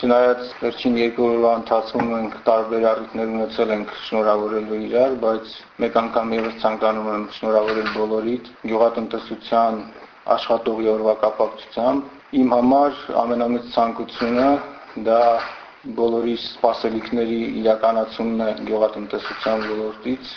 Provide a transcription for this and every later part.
Չնայած վերջին երկու օրվա ընթացքում մենք տարբեր առիթներ ունեցել ենք շնորհավորելու իրար, բայց մեկ անգամ եւս ցանկանում եմ շնորհավորել բոլորիդ գյուղատնտեսության աշխատողի օրվա կապակցությամբ։ Իմ համար ամենամեծ ցանկությունը դա բոլորի սպասելիքների իրականացումն է գյուղատնտեսության ոլորտից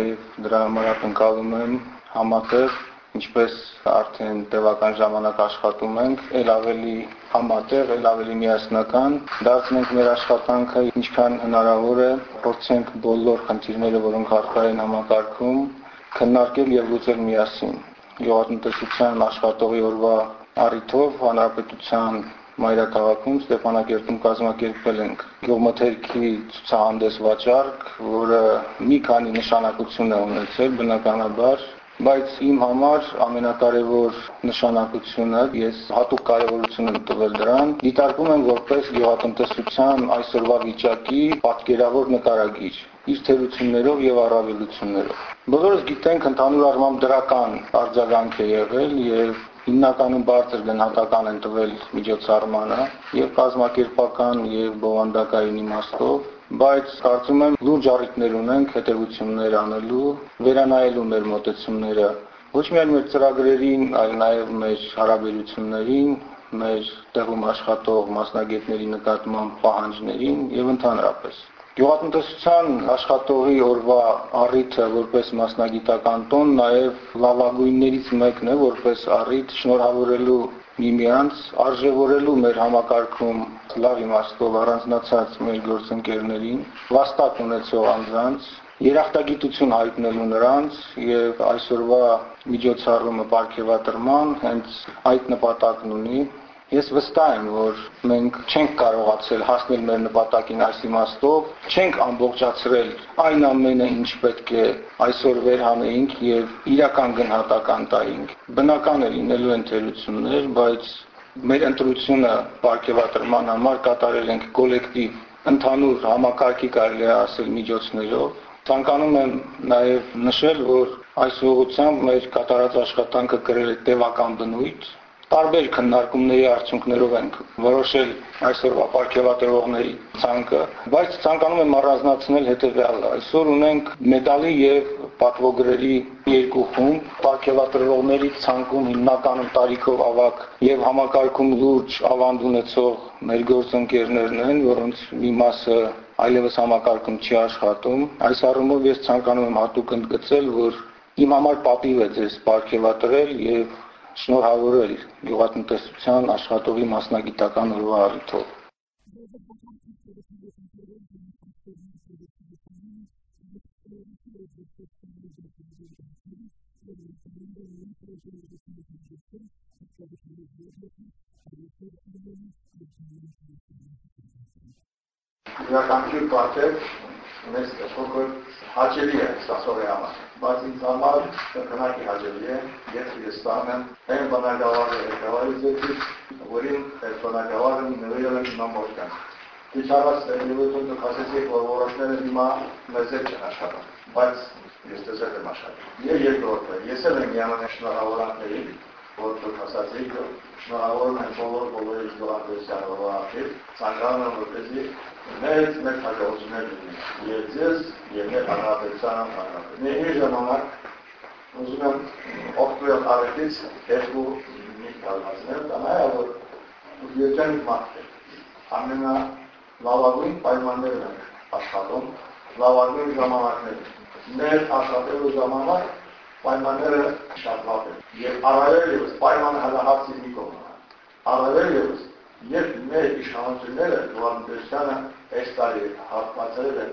եւ դրա համար ակնկալում եմ համատեղ ինչպես արդեն տևական ժամանակ աշխատում ենք, ել ավելի համատեղ, ել ավելի միասնական դարձնենք մեր աշխատանքը, ինչքան հնարավոր է, փորձենք բոլոր խնդիրները, որոնք առկա են համակարգում, քննարկել եւ լուծել միասին։ Գյուղատնտեսության աշխատողի օրվա առիթով հանրապետության մայրաքաղաքում Ստեփանակերտում կազմակերպել ենք գյուղմթերքի ցուցահանդես վաճառք, որը մի քանի նշանակություն է ունեցել, բնականաբար բայց իմ համար ամենակարևոր նշանակությունը ես հատուկ կարևորություն եմ տվել դրան դիտարկում եմ որպես գյուղատնտեսության այսօրվա վիճակի պատկերավոր նկարագիր իր թերություններով եւ առավելություններով բոլորս գիտենք ընդհանուր առմամբ դրական արձագանք է եղել եւ հիմնականում բարձր գնահատական են տվել միջոցառմանը եւ կազմակերպական եւ բովանդակային իմաստով բայց կարծում եմ լուրջ առիթներ ունենք հետևություններ անելու, վերանայելու մեր մոտեցումները ոչ միայն մեր ծրագրերին, այլ նաև մեր հարաբերություններին, մեր տեղում աշխատող մասնագետների նկատմամբ պահանջներին եւ ընդհանրապես։ Գյուղատնտեսության աշխատողի օրվա առիթը որպես մասնագիտական տոն նաև լավագույններից մեկն է որպես առիթ շնորհավորելու միմյանց արժևորելու մեր համակարգում լավ իմաստով առանձնացած մեր գործընկերներին, վաստակ ունեցող անձանց, երախտագիտություն հայտնելու նրանց եւ այսօրվա միջոցառումը ապարգևատրման հենց այդ նպատակն ունի Ես վստահ եմ, որ մենք չենք կարողացել հասնել մեր նպատակին այս իմաստով, չենք ամբողջացրել այն ամենը, ինչ պետք է այսօր վերհանեինք եւ իրական գնահատական տայինք։ Բնական է լինելու են թերություններ, բայց մեր ընտրությունը ապարգևատրման համար կատարել ենք կոլեկտիվ ընդհանուր համակարգի կարելի է ասել միջոցներով Ցանկանում եմ նաև նշել, որ այս ուղղությամբ մեր կատարած աշխատանքը կրել է տևական բնույթ, տարբեր քննարկումների արդյունքներով ենք որոշել այսօրվա ապարգևատրողների ցանկը, բայց ցանկանում եմ առանձնացնել հետևյալը։ Այսօր ունենք մեդալի եւ պատվոգրերի երկու խումբ, ապարգևատրողների ցանկում հիմնականում տարիքով ավակ եւ համակարգում լուրջ ավանդ ունեցող մեր գործընկերներն են, որոնց մի մասը այլևս համակարգում չի աշխատում։ Այս առումով ես ցանկանում եմ հատուկ ընդգծել, որ իմ համար պատիվ է ձեզ ապարգևատրել եւ շնորհավորել գյուղատնտեսության աշխատողի մասնագիտական օրվա առիթով։ Յուրաքանչյուր պատեր մեզ փոքր հաճելի է ստացողի համար բայց ինձ համար կրկնակի հաջելի է, ես ես ստանում եմ այն բնակավարը ղեկավարիչից, որին այդ բնակավարը նվիրել եմ իմ Քիչ առաջ ներդրություն կխասեցիք, որ որոշները հիմա մեզ էլ չեն աշխատում, բայց ես տեսել եմ աշխատում։ Եվ երկրորդը, ես էլ եմ միանան շնորհավորանքների, որ դուք ասացիք, շնորհավորում եմ բոլոր բոլորի զորավարության օրվա ցանկանում եմ որպեսզի մեծ մեծ հաջողություններ լինի եւ ձեզ եւ մեր հանրապետության հանրապետ։ Մեր ժամանակ ուզում եմ օգտվել արեցից երկու մի կալվածներ, դա որ երջանիկ մարդ է։ Ամենա լավագույն պայմաններն են աշխատում, լավագույն ժամանակներ։ Մեր աշխատելու ժամանակ պայմանները շատ լավ են։ Եվ առավել ևս պայմանը հալահացի մի կողմ։ Առավել ևս Երբ մեր իշխանությունները գյուղատնտեսությանը այս տարի հատկացրել են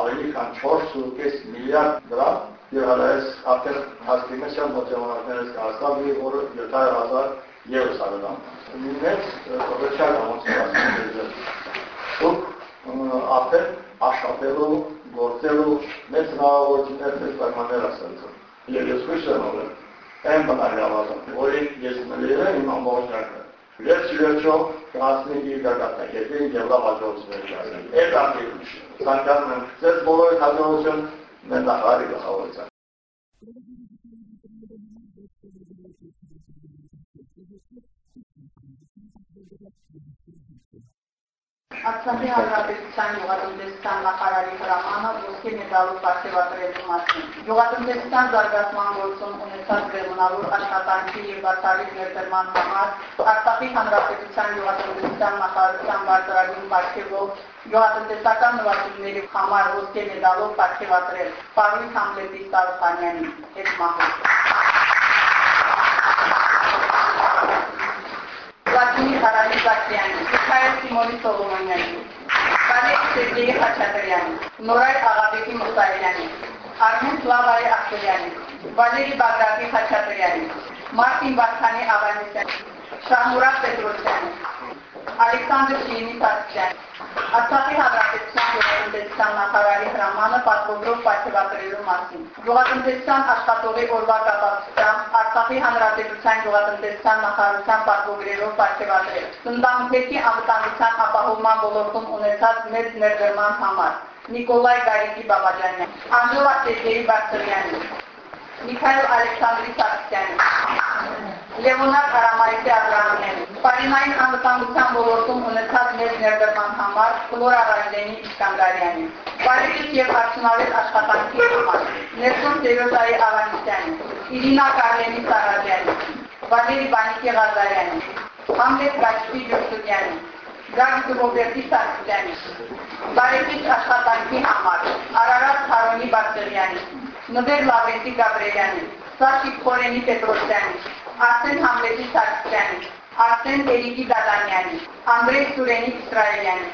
ավելի քան 4.5 միլիարդ դրամ, եւ հələ այս արդեն հասկացիան մոտ ժամանակներս կհասնավ մի օրը 700.000 եվրո սարդան։ կոռեկցիա համոզված դուք արդեն աշխատելու, գործելու մեծ հնարավորություններ մեծ պայմաններ ասացին։ Եվ ես հույս եմ ունել այն բանալավազան, որին ես մլիրել իմ ամբողջ կյանքը Վերջ վերջո կհասնի իր գագաթնակետին եւ լավ հաջողություններ կհասնի։ Այդ անգամ ցանկանում եմ ձեզ բոլորի հաջողություն մեր նախարարի Արցախի հանրապետության գյուղատնտեսության նախարարի հրամանը ոսկե մեդալով պարգևատրելու մասին։ Գյուղատնտեսության զարգացման գործում ունեցած բեղմնավոր աշխատանքի եւ բացառիկ ներդրման համար Արցախի հանրապետության գյուղատնտեսության նախարարության բարձրագույն պարգևով գյուղատնտեսական նվաճումների համար ոսկե մեդալով պարգևատրել Պարույց Համլետի Ստարխանյանին հետ մահը։ Վլադիմիր Հարալիզակյանի, Միքայել Սիմոնի Սողոմոնյանի, Վալերի Սերգեյ Խաչատրյանի, Նորայ Աղաբեկի Մուսայելյանի, Արմեն Սլավայի Ախտոյանի, Վալերի Բագրատի Խաչատրյանի, Մարտին Վարդանի Ավանեսյանի, Շահմուրադ Պետրոսյանի, Ալեքսանդր Շիինի Սարգսյանի, Արցախի հանրապետության գյուղատնտեսության նախարարի հրամանը պատվոգրով պարգևատրելու մասին։ Գյուղատնտեսության աշխատողի օրվա կապակցությամբ Արցախի հանրապետության գյուղատնտեսության նախարարության պատվոգրերով պարգևատրել։ Տնտեսի անվտանգության ապահովման ոլորտում ունեցած մեծ ներդրման համար Նիկոլայ Գարիկի Բաբաջանյան, Անդրոյ Սերգեյ Բարձրյանի, Միքայել Ալեքսանդրի Սարգսյանի, Լևոնար Կարամայցի Աբրահամյանի, Պարինային անվտանգության ոլորտում ունեցած մեծ ներդրման համար Ֆլորա Ռայդենի Իսկանդարյանի, Վարիչից եւ արդյունավետ աշխատանքի համար Ներսոն Տերոսայի Ավանիսյանի, Իրինա Կարլենի Սարաջյանի, Վալերի Բանիկի Ղազարյանի, Համլետ Գաչպի Ջոկսուկյանի, Գագիկ Ռոբերտի Սարգսյանի, Բարեկից աշխատանքի համար Արարատ Խարոնի Բարձրյանի, Նվեր Լավենտի Գաբրելյանի, Սաշիկ Խորենի Պետրոսյանի, Արսեն Համլետի Սարգսյանի, Արսեն Տերիկի Դադանյանի, Անդրեյ Սուրենի Իսրայելյանի,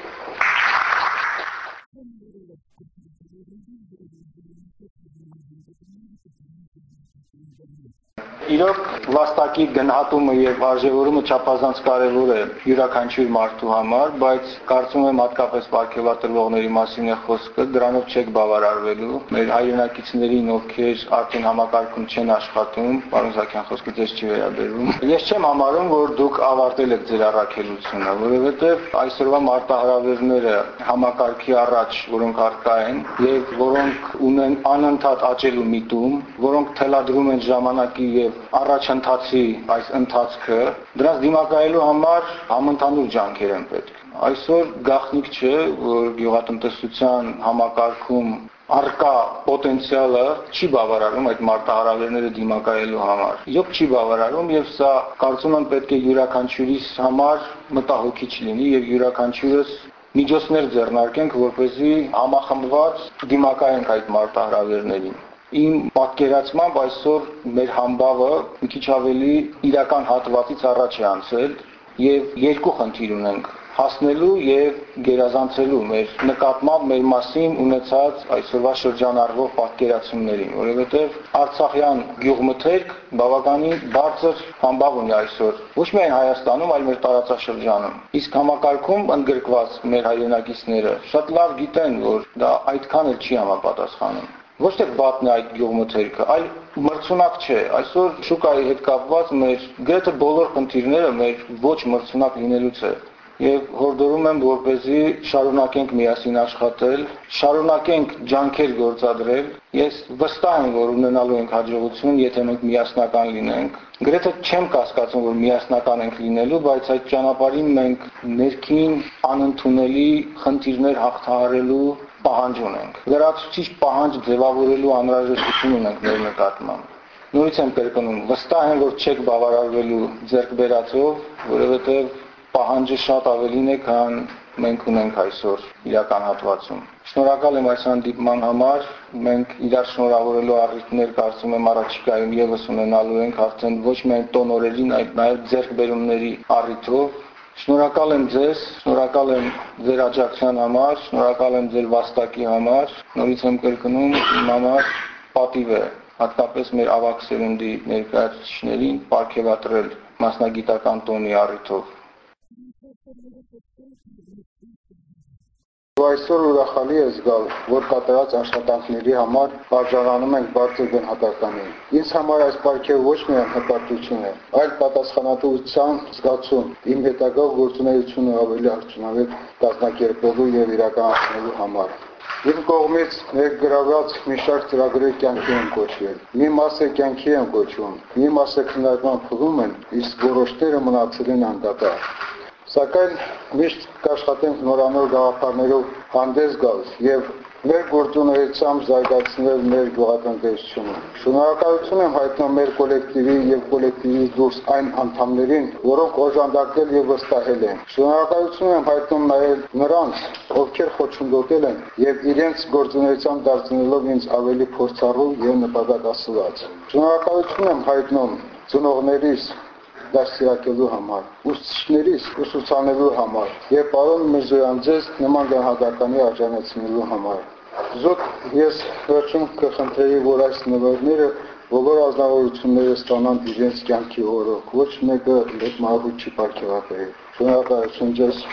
Իրոք վաստակի գնահատումը եւ արժեվորումը չափազանց կարեւոր է յուրաքանչյուր մարդու համար, բայց կարծում եմ հատկապես ապարքեվատրվողների մասին է խոսքը, դրանով չեք բավարարվելու։ Մեր հայրենակիցներին, ովքեր արդեն համակարգում չեն աշխատում, պարոն Զաքյան խոսքը ձեզ չի վերաբերվում։ Ես չեմ համարում, որ դուք ավարտել եք ձեր առաքելությունը, որովհետեւ այսօրվա մարտահրավերները համակարգի առաջ, որոնք արկա են եւ որոնք ունեն անընդհատ աճելու միտում, որոնք թելադրում են ժամանակի եւ առաջընթացի այս ընթացքը դրանց դիմակայելու համար համընդհանուր ջանքեր են պետք։ Այսօր գաղտնիք չէ, որ գյուղատնտեսության համակարգում արկա պոտենցիալը չի բավարարում այդ մարտահրավերները դիմակայելու համար։ Իոք չի բավարարում եւ սա կարծում եմ պետք է յուրաքանչյուրիս համար մտահոգիչ լինի եւ յուրաքանչյուրս միջոցներ ձեռնարկենք, որպեսզի համախմբված դիմակայենք այդ մարտահրավերներին։ Իմ պատկերացմամբ այսօր մեր համբավը մի քիչ ավելի իրական հատվածից առաջ է անցել եւ երկու խնդիր ունենք հասնելու եւ գերազանցելու մեր նկատմամբ մեր մասին ունեցած այսօրվա շրջանառվող պատկերացումներին, որովհետեւ Արցախյան գյուղմթերք բավականին բարձր համբավ ունի այսօր ոչ միայն Հայաստանում, այլ մեր տարածաշրջանում։ Իսկ համակարգում ընդգրկված մեր հայրենակիցները շատ լավ գիտեն, որ դա այդքան էլ չի համապատասխանում ոչ թե վատն է այդ գյուղմթերքը, այլ մրցունակ չէ։ Այսօր շուկայի հետ կապված մեր գրեթե բոլոր խնդիրները մեր ոչ մրցունակ լինելուց է եւ հորդորում եմ որպեսզի շարունակենք միասին աշխատել, շարունակենք ջանքեր գործադրել։ Ես վստահ եմ, որ ունենալու ենք հաջողություն, եթե մենք միասնական լինենք։ Գրեթե չեմ կասկածում, որ միասնական ենք լինելու, բայց այդ ճանապարհին մենք ներքին անընդունելի խնդիրներ հաղթահարելու պահանջ ունենք։ Լրացուցիչ պահանջ ձևավորելու անհրաժեշտություն ունենք մեր նկատմամբ։ Նույնիսկ եմ կրկնում, վստահ եմ, որ չեք բավարարվելու ձերկ բերածով, որովհետև պահանջը շատ ավելին է, քան մենք ունենք այսօր իրական հատվածում։ Շնորհակալ եմ այս հանդիպման համար։ Մենք իրար շնորհավորելու առիթներ կարծում եմ առաջիկայում եւս ունենալու ենք արդեն ոչ միայն տոնորերին, այլ նաեւ ձեռքբերումների առիթով Շնորհակալ եմ ձեզ, շնորհակալ եմ ձեր աջակցության համար, շնորհակալ եմ ձեր վաստակի համար։ Նորից եմ կրկնում, իմ համար պատիվ է հատկապես մեր ավակ սերունդի ներկայացուցիչներին ապարգևատրել մասնագիտական տոնի առիթով։ Այսօր ուրախալի է զգալ, որ կատարած աշխատանքների համար բաժանանում ենք բարձր գնահատականի։ Ինձ համար այս պարգևը ոչ միայն հպարտություն է, այլ պատասխանատվության զգացում, իմ հետագա գործունեությունը ավելի արդյունավետ կազմակերպելու եւ իրականացնելու համար։ Իմ կողմից ներգրաված մի շարք ծրագրեր կյանքի են կոչվել։ Մի մասը կյանքի են կոչվում, մի մասը քննարկման փուլում են, իսկ որոշները մնացել են անդադար։ Սակայն միշտ կաշխատենք նորանոր գաղափարներով հանդես գալ եւ մեր գործունեությամբ զարգացնել մեր գյուղատնտեսությունը։ Շնորհակալություն եմ հայտնում մեր կոլեկտիվի եւ կոլեկտիվի դուրս այն անդամներին, որոնք օժանդակել եւ վստահել են։ Շնորհակալություն եմ հայտնում նաեւ նրանց, ովքեր խոչընդոտել են եւ իրենց գործունեությամբ դարձնելով ինձ ավելի փորձառու եւ նպատակասլաց։ Շնորհակալություն եմ հայտնում ծնողներիս, դասյակելու համար, ուսուցիչներից ուսուցանելու համար եւ պարոն Միրզոյան ձեզ նման գահադականի արժանացնելու համար։ Զոտ ես վերջում կխնդրեի, որ այս նվերները բոլոր ազնվորությունները ստանան իրենց կյանքի օրոք, ոչ մեկը այդ մահու չի ապարգևաբերել։ Շնորհակալություն ձեզ։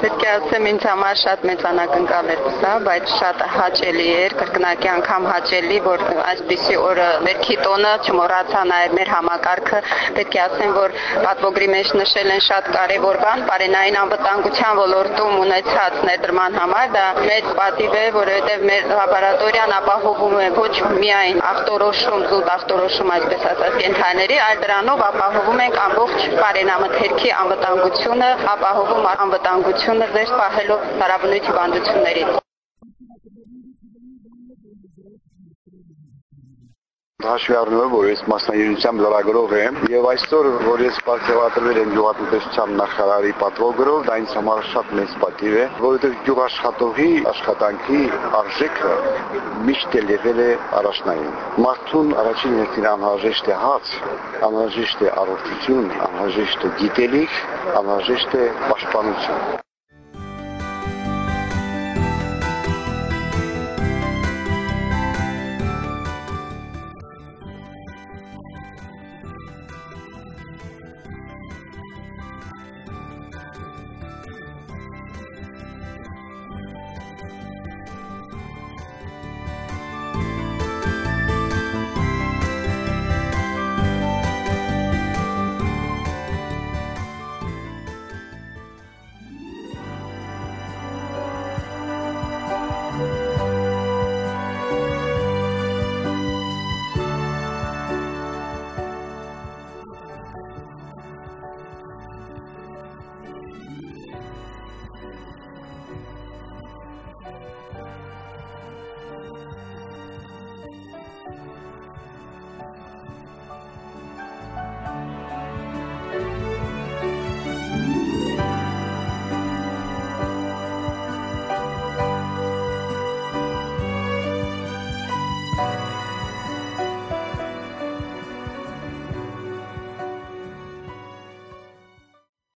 Պետք է ասեմ ինձ համար շատ մեծ անակնկալ էր սա, բայց շատ հաճելի էր, կրկնակի անգամ հաճելի, որ այսպիսի օրը ներքի տոնը չմոռացա նաև մեր համակարգը։ Պետք է ասեմ, որ պատվոգրի մեջ նշել են շատ կարևոր բան, բարենային անվտանգության ոլորտում ունեցած ներդրման համար, դա մեծ պատիվ է, որովհետև մեր լաբորատորիան ապահովում է ոչ միայն ախտորոշում, զուտ ախտորոշում, այսպես ասած, կենթաների, այլ դրանով ապահովում ենք ամբողջ բարենամթերքի անվտանգությունը, ապահովում անվտանգություն տնտեսությունը զերծ պահելով հարաբնույթ հիվանդություններից։ հաշվի առնելով, որ ես մասնագիտությամբ լրագրող եմ եւ այսօր, որ ես պատկերացրել եմ գյուղատնտեսության նախարարի պատվոգրով, դա ինձ համար շատ մեծ պատիվ է, որովհետեւ գյուղաշխատողի աշխատանքի արժեքը միշտ էլ եղել է առաջնային։ Մարդուն առաջին հերթին անհրաժեշտ է հաց, անհրաժեշտ է առողջություն, անհրաժեշտ է գիտելիք, անհրաժեշտ է պաշտպանություն։ うん。